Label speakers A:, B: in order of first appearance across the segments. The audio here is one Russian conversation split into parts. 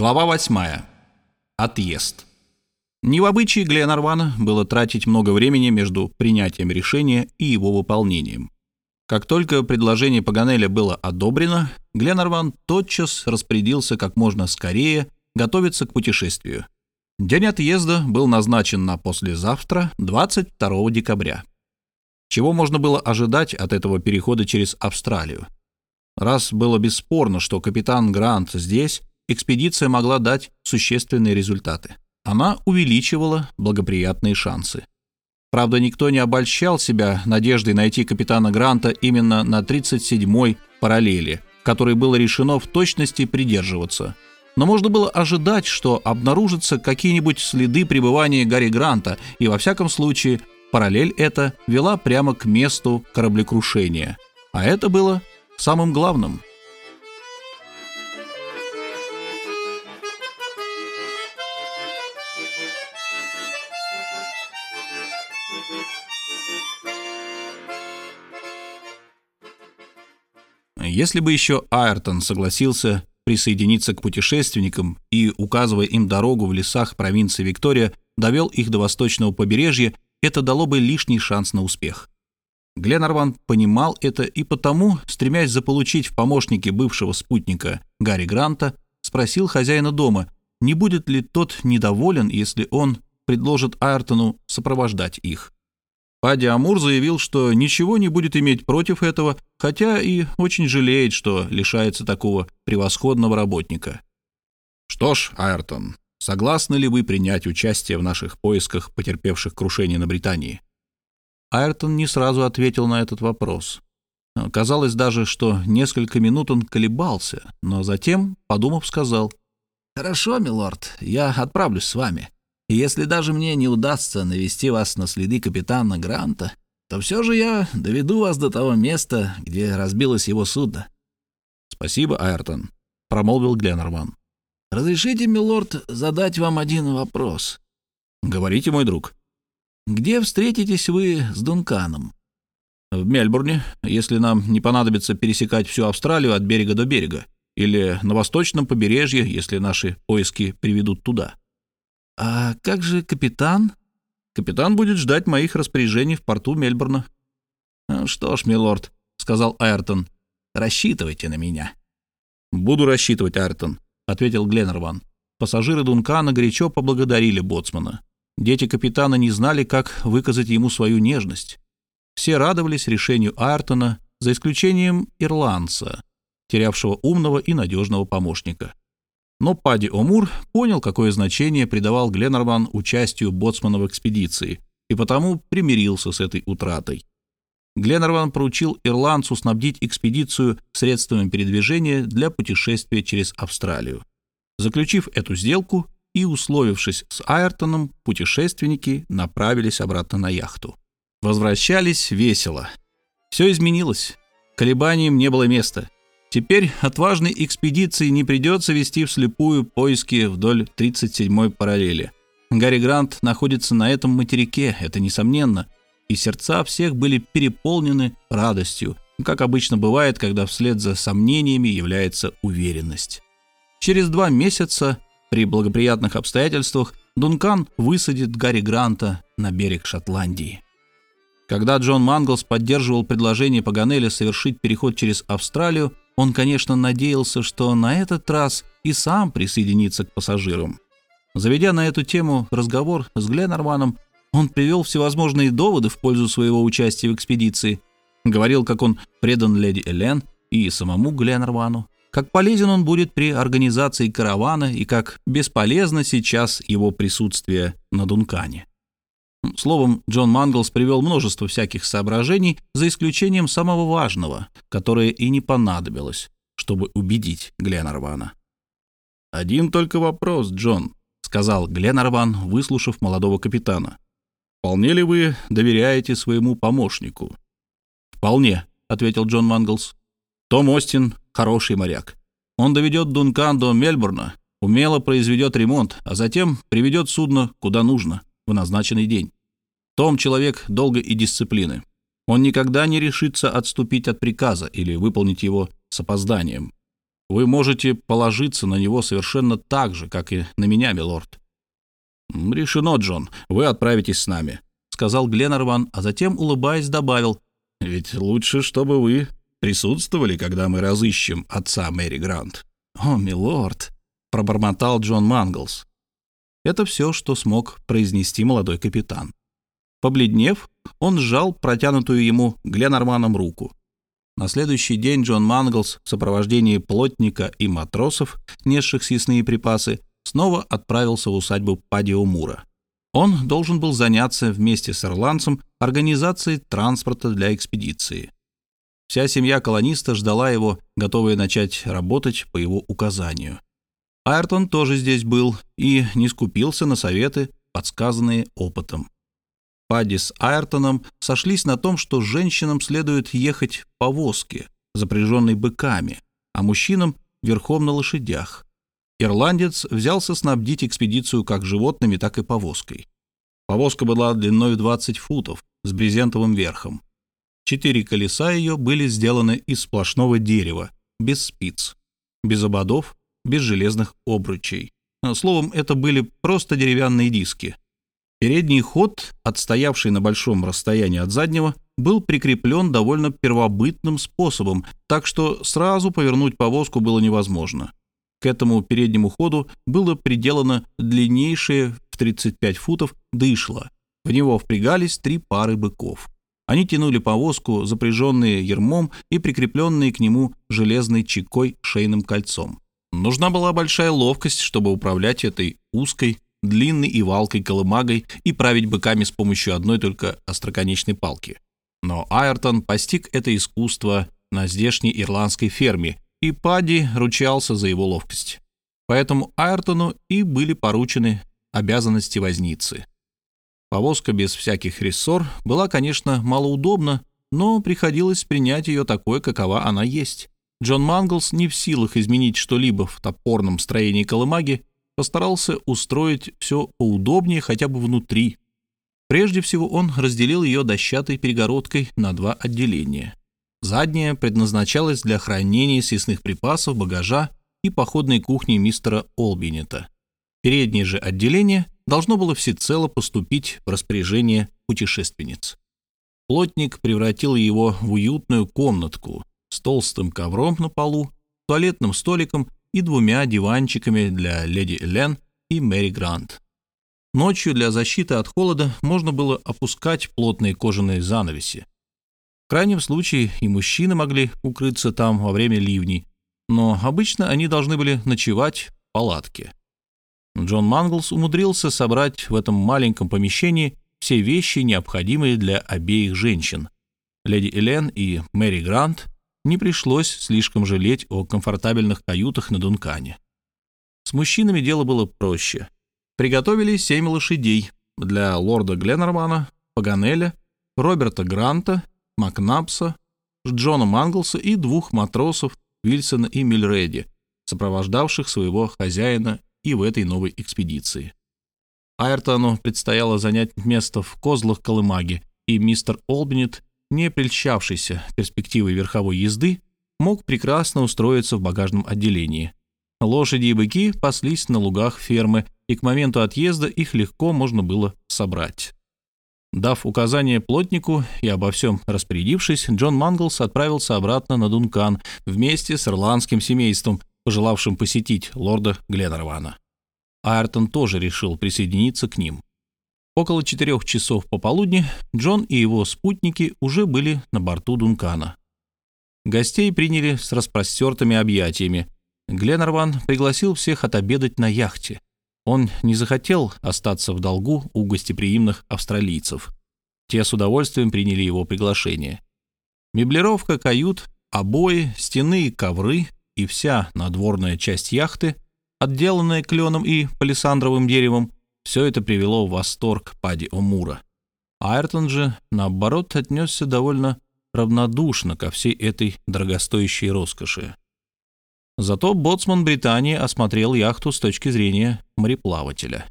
A: Глава 8. Отъезд. Не в обычае Гленарвана было тратить много времени между принятием решения и его выполнением. Как только предложение Паганеля было одобрено, Гленарван тотчас распорядился как можно скорее готовиться к путешествию. День отъезда был назначен на послезавтра, 22 декабря. Чего можно было ожидать от этого перехода через Австралию? Раз было бесспорно, что капитан Грант здесь, экспедиция могла дать существенные результаты. Она увеличивала благоприятные шансы. Правда, никто не обольщал себя надеждой найти капитана Гранта именно на 37-й параллели, которой было решено в точности придерживаться. Но можно было ожидать, что обнаружатся какие-нибудь следы пребывания Гарри Гранта, и во всяком случае параллель эта вела прямо к месту кораблекрушения. А это было самым главным – Если бы еще Айртон согласился присоединиться к путешественникам и, указывая им дорогу в лесах провинции Виктория, довел их до восточного побережья, это дало бы лишний шанс на успех. Гленарван понимал это и потому, стремясь заполучить в помощнике бывшего спутника Гарри Гранта, спросил хозяина дома, не будет ли тот недоволен, если он предложит Айртону сопровождать их. Пади Амур заявил, что ничего не будет иметь против этого, хотя и очень жалеет, что лишается такого превосходного работника. «Что ж, Айртон, согласны ли вы принять участие в наших поисках потерпевших крушение на Британии?» Айртон не сразу ответил на этот вопрос. Казалось даже, что несколько минут он колебался, но затем, подумав, сказал, «Хорошо, милорд, я отправлюсь с вами. И если даже мне не удастся навести вас на следы капитана Гранта, то все же я доведу вас до того места, где разбилось его судно». «Спасибо, Айртон», — промолвил Гленнерман. «Разрешите, милорд, задать вам один вопрос?» «Говорите, мой друг». «Где встретитесь вы с Дунканом?» «В Мельбурне, если нам не понадобится пересекать всю Австралию от берега до берега, или на восточном побережье, если наши поиски приведут туда». «А как же капитан?» «Капитан будет ждать моих распоряжений в порту Мельбурна». «Ну «Что ж, милорд», — сказал Айртон, — «рассчитывайте на меня». «Буду рассчитывать, Айртон», — ответил Гленнерван. Пассажиры Дункана горячо поблагодарили боцмана. Дети капитана не знали, как выказать ему свою нежность. Все радовались решению Айртона, за исключением ирландца, терявшего умного и надежного помощника. Но Пади Омур понял, какое значение придавал Гленнерван участию боцмана в экспедиции, и потому примирился с этой утратой. Гленнерван поручил ирландцу снабдить экспедицию средствами передвижения для путешествия через Австралию. Заключив эту сделку и условившись с Айртоном, путешественники направились обратно на яхту. Возвращались весело. Все изменилось. Колебаниям не было места. Теперь отважной экспедиции не придется вести вслепую поиски вдоль 37-й параллели. Гарри Грант находится на этом материке, это несомненно, и сердца всех были переполнены радостью, как обычно бывает, когда вслед за сомнениями является уверенность. Через два месяца, при благоприятных обстоятельствах, Дункан высадит Гарри Гранта на берег Шотландии. Когда Джон Манглс поддерживал предложение Паганеля совершить переход через Австралию, он, конечно, надеялся, что на этот раз и сам присоединится к пассажирам. Заведя на эту тему разговор с Гленнерманом, он привел всевозможные доводы в пользу своего участия в экспедиции. Говорил, как он предан леди Элен и самому Гленнерману, как полезен он будет при организации каравана и как бесполезно сейчас его присутствие на Дункане. Словом, Джон Манглс привел множество всяких соображений, за исключением самого важного, которое и не понадобилось, чтобы убедить Гленнервана. «Один только вопрос, Джон», — сказал Гленнерван, выслушав молодого капитана. «Вполне ли вы доверяете своему помощнику?» «Вполне», — ответил Джон Манглс. «Том Остин — хороший моряк. Он доведет Дункан до Мельбурна, умело произведет ремонт, а затем приведет судно куда нужно в назначенный день. Том человек долга и дисциплины. Он никогда не решится отступить от приказа или выполнить его с опозданием. Вы можете положиться на него совершенно так же, как и на меня, милорд». «Решено, Джон, вы отправитесь с нами», — сказал Гленнерван, а затем, улыбаясь, добавил, «Ведь лучше, чтобы вы присутствовали, когда мы разыщем отца Мэри Грант». «О, милорд», — пробормотал Джон Манглс. Это все, что смог произнести молодой капитан. Побледнев, он сжал протянутую ему Гленнерманом руку. На следующий день Джон Манглс в сопровождении плотника и матросов, несших съестные припасы, снова отправился в усадьбу Падио Мура. Он должен был заняться вместе с ирландцем организацией транспорта для экспедиции. Вся семья колониста ждала его, готовая начать работать по его указанию. Айртон тоже здесь был и не скупился на советы, подсказанные опытом. Падди с Айртоном сошлись на том, что женщинам следует ехать в повозке, запряженной быками, а мужчинам — верхом на лошадях. Ирландец взялся снабдить экспедицию как животными, так и повозкой. Повозка была длиной в 20 футов, с брезентовым верхом. Четыре колеса ее были сделаны из сплошного дерева, без спиц, без ободов, без железных обручей. Словом, это были просто деревянные диски — Передний ход, отстоявший на большом расстоянии от заднего, был прикреплен довольно первобытным способом, так что сразу повернуть повозку было невозможно. К этому переднему ходу было приделано длиннейшее в 35 футов дышло. В него впрягались три пары быков. Они тянули повозку, запряженные ермом и прикрепленные к нему железной чекой шейным кольцом. Нужна была большая ловкость, чтобы управлять этой узкой, длинной и валкой колымагой и править быками с помощью одной только остроконечной палки. Но Айртон постиг это искусство на здешней ирландской ферме, и Падди ручался за его ловкость. Поэтому Айртону и были поручены обязанности возницы. Повозка без всяких рессор была, конечно, малоудобна, но приходилось принять ее такой, какова она есть. Джон Манглс не в силах изменить что-либо в топорном строении колымаги, постарался устроить все поудобнее хотя бы внутри. Прежде всего он разделил ее дощатой перегородкой на два отделения. Задняя предназначалась для хранения съестных припасов, багажа и походной кухни мистера Олбинета. Переднее же отделение должно было всецело поступить в распоряжение путешественниц. Плотник превратил его в уютную комнатку с толстым ковром на полу, туалетным столиком и двумя диванчиками для леди Элен и Мэри Грант. Ночью для защиты от холода можно было опускать плотные кожаные занавеси. В крайнем случае и мужчины могли укрыться там во время ливней, но обычно они должны были ночевать в палатке. Джон Манглс умудрился собрать в этом маленьком помещении все вещи, необходимые для обеих женщин. Леди Элен и Мэри Грант не пришлось слишком жалеть о комфортабельных каютах на Дункане. С мужчинами дело было проще. Приготовили семь лошадей для лорда Гленнермана, Паганеля, Роберта Гранта, Макнапса, Джона Манглса и двух матросов Вильсона и Мильреди, сопровождавших своего хозяина и в этой новой экспедиции. Айртону предстояло занять место в козлах Колымаги, и мистер Олбинет не прельщавшийся перспективой верховой езды, мог прекрасно устроиться в багажном отделении. Лошади и быки паслись на лугах фермы, и к моменту отъезда их легко можно было собрать. Дав указание плотнику и обо всем распорядившись, Джон Манглс отправился обратно на Дункан вместе с ирландским семейством, пожелавшим посетить лорда Гленнервана. Айртон тоже решил присоединиться к ним. Около четырех часов пополудни Джон и его спутники уже были на борту Дункана. Гостей приняли с распростертыми объятиями. Гленнерван пригласил всех отобедать на яхте. Он не захотел остаться в долгу у гостеприимных австралийцев. Те с удовольствием приняли его приглашение. Меблировка кают, обои, стены ковры и вся надворная часть яхты, отделанная кленом и палисандровым деревом, все это привело в восторг Пади Омура. Айртон же, наоборот, отнесся довольно равнодушно ко всей этой дорогостоящей роскоши. Зато боцман Британии осмотрел яхту с точки зрения мореплавателя.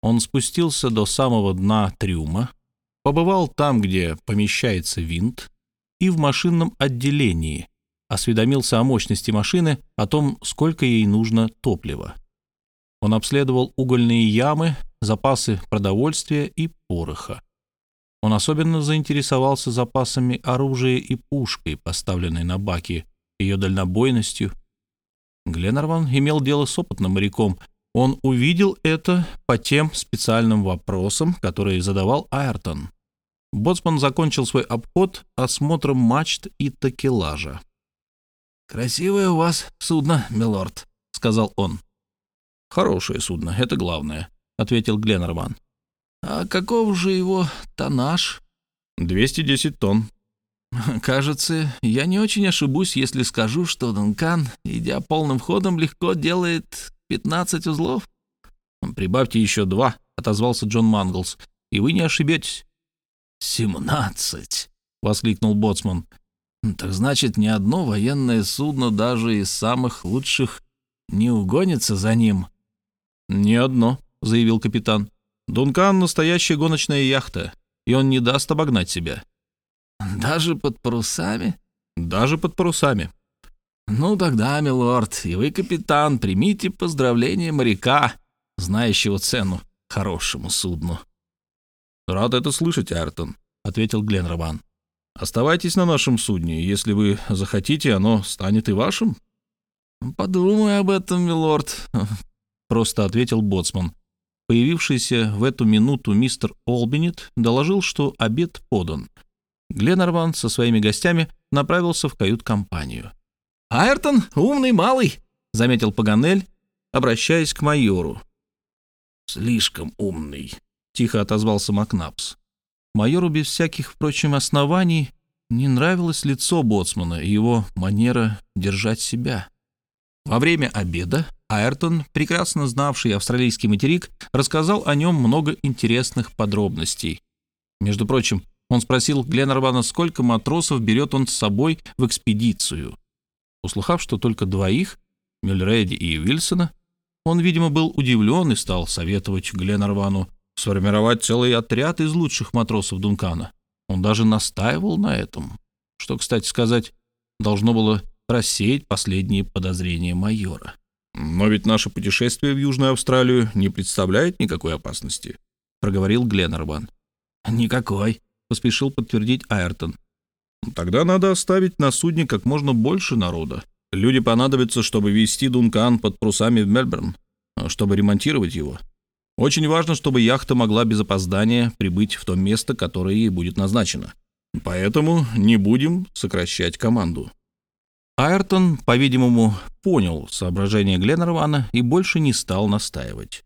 A: Он спустился до самого дна трюма, побывал там, где помещается винт, и в машинном отделении, осведомился о мощности машины, о том, сколько ей нужно топлива. Он обследовал угольные ямы, запасы продовольствия и пороха. Он особенно заинтересовался запасами оружия и пушкой, поставленной на баки, ее дальнобойностью. Гленнерван имел дело с опытным моряком. Он увидел это по тем специальным вопросам, которые задавал Айртон. Боцман закончил свой обход осмотром мачт и такелажа. «Красивое у вас судно, милорд», — сказал он. «Хорошее судно, это главное», — ответил Гленнерван. «А каков же его тоннаж?» «210 тонн». «Кажется, я не очень ошибусь, если скажу, что Дункан, идя полным ходом, легко делает 15 узлов». «Прибавьте еще два», — отозвался Джон Манглс, — «и вы не ошибетесь». «Семнадцать!» — воскликнул Боцман. «Так значит, ни одно военное судно, даже из самых лучших, не угонится за ним?» «Ни одно», — заявил капитан. «Дункан — настоящая гоночная яхта, и он не даст обогнать себя». «Даже под парусами?» «Даже под парусами». «Ну тогда, милорд, и вы, капитан, примите поздравления моряка, знающего цену хорошему судну».
B: «Рад это слышать, Айртон», — ответил Гленрован. «Оставайтесь на нашем судне. Если вы захотите, оно станет и вашим».
A: «Подумай об этом, милорд», — просто ответил Боцман. Появившийся в эту минуту мистер Олбинет доложил, что обед подан. Гленнерван со своими гостями направился в кают-компанию. «Айртон — умный малый», — заметил Паганель, обращаясь к майору.
B: «Слишком умный», —
A: тихо отозвался Макнапс. Майору без всяких, впрочем, оснований не нравилось лицо боцмана и его манера держать себя. Во время обеда Айртон, прекрасно знавший австралийский материк, рассказал о нем много интересных подробностей. Между прочим, он спросил Гленнервана, сколько матросов берет он с собой в экспедицию. Услыхав, что только двоих, Мюльреди и Вильсона, он, видимо, был удивлен и стал советовать Гленнервану сформировать целый отряд из лучших матросов Дункана. Он даже настаивал на этом, что, кстати сказать, должно было рассеять последние подозрения майора.
B: «Но ведь наше путешествие в Южную Австралию не представляет никакой опасности», — проговорил Гленнерван.
A: «Никакой», — поспешил подтвердить Айртон.
B: «Тогда надо оставить на судне как можно больше народа. Люди понадобятся, чтобы вести Дункан под парусами в Мельбурн, чтобы ремонтировать его. Очень важно, чтобы яхта могла без опоздания прибыть в то место, которое ей будет назначено. Поэтому не будем сокращать команду.
A: Айртон, по-видимому, понял соображение Гленнервана и больше не стал настаивать.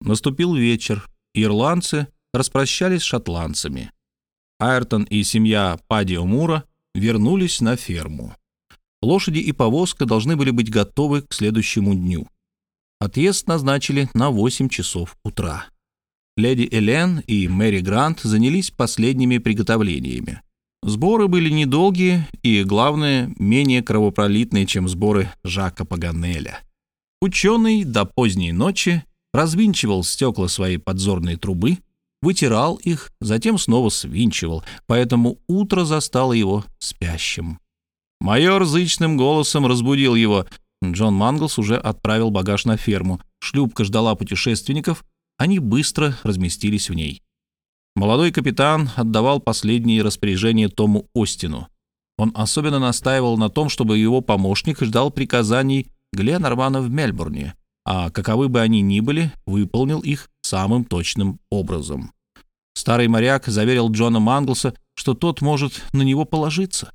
A: Наступил вечер, ирландцы распрощались с шотландцами. Айртон и семья Пади Мура вернулись на ферму. Лошади и повозка должны были быть готовы к следующему дню. Отъезд назначили на 8 часов утра. Леди Элен и Мэри Грант занялись последними приготовлениями. Сборы были недолгие и, главное, менее кровопролитные, чем сборы Жака Паганеля. Ученый до поздней ночи развинчивал стекла своей подзорной трубы, вытирал их, затем снова свинчивал, поэтому утро застало его спящим. Майор зычным голосом разбудил его. Джон Манглс уже отправил багаж на ферму. Шлюпка ждала путешественников, они быстро разместились в ней. Молодой капитан отдавал последние распоряжения Тому Остину. Он особенно настаивал на том, чтобы его помощник ждал приказаний Гленнермана в Мельбурне, а каковы бы они ни были, выполнил их самым точным образом. Старый моряк заверил Джона Манглса, что тот может на него положиться.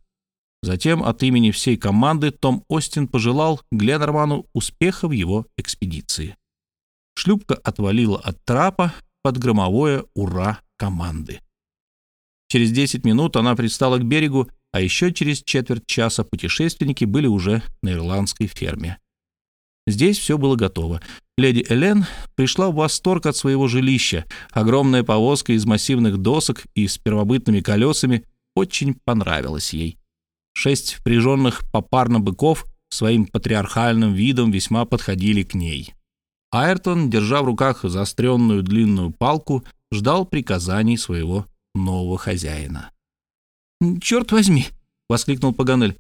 A: Затем от имени всей команды Том Остин пожелал Гленнерману успеха в его экспедиции. Шлюпка отвалила от трапа под громовое «Ура!» Команды. Через 10 минут она пристала к берегу, а еще через четверть часа путешественники были уже на ирландской ферме. Здесь все было готово. Леди Элен пришла в восторг от своего жилища. Огромная повозка из массивных досок и с первобытными колесами очень понравилась ей. Шесть впряженных попарно быков своим патриархальным видом весьма подходили к ней. Айртон, держа в руках заостренную длинную палку, ждал приказаний своего нового хозяина. «Черт возьми!» — воскликнул Паганель.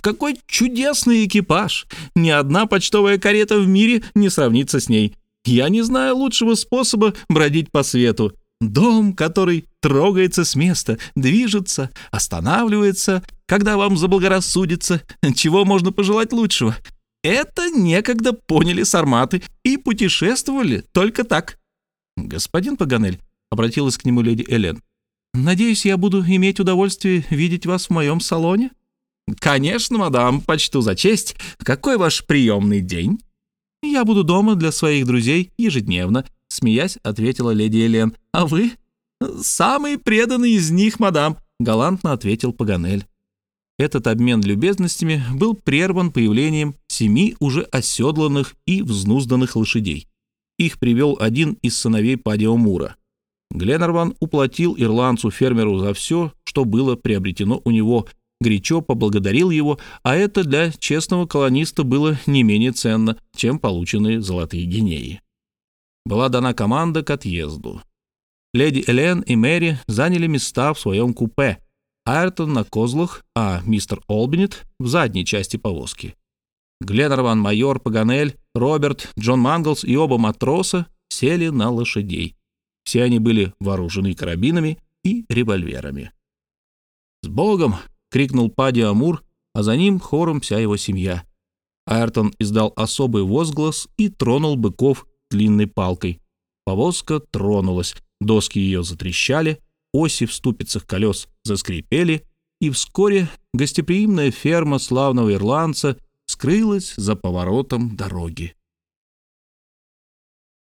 A: Какой чудесный экипаж! Ни одна почтовая карета в мире не сравнится с ней. Я не знаю лучшего способа бродить по свету. Дом, который трогается с места, движется, останавливается, когда вам заблагорассудится. Чего можно пожелать лучшего? Это некогда поняли сарматы и путешествовали только так. Господин Паганель, обратилась к нему леди Элен, надеюсь, я буду иметь удовольствие видеть вас в моем салоне? Конечно, мадам, почту за честь. Какой ваш приемный день? Я буду дома для своих друзей ежедневно, смеясь, ответила леди Элен. А вы? Самый преданный из них, мадам, галантно ответил Паганель. Этот обмен любезностями был прерван появлением семи уже оседланных и взнузданных лошадей. Их привел один из сыновей Падио Мура. Гленнерван уплатил ирландцу-фермеру за все, что было приобретено у него, горячо поблагодарил его, а это для честного колониста было не менее ценно, чем полученные золотые гинеи. Была дана команда к отъезду. Леди Элен и Мэри заняли места в своем купе, Айртон на козлах, а мистер Олбинет в задней части повозки. Гленнерван, майор, Паганель, Роберт, Джон Манглс и оба матроса сели на лошадей. Все они были вооружены карабинами и револьверами. «С Богом!» — крикнул Пади Амур, а за ним хором вся его семья. Айртон издал особый возглас и тронул быков длинной палкой. Повозка тронулась, доски ее затрещали, оси в ступицах колес заскрипели, и вскоре гостеприимная ферма славного ирландца скрылась за поворотом дороги.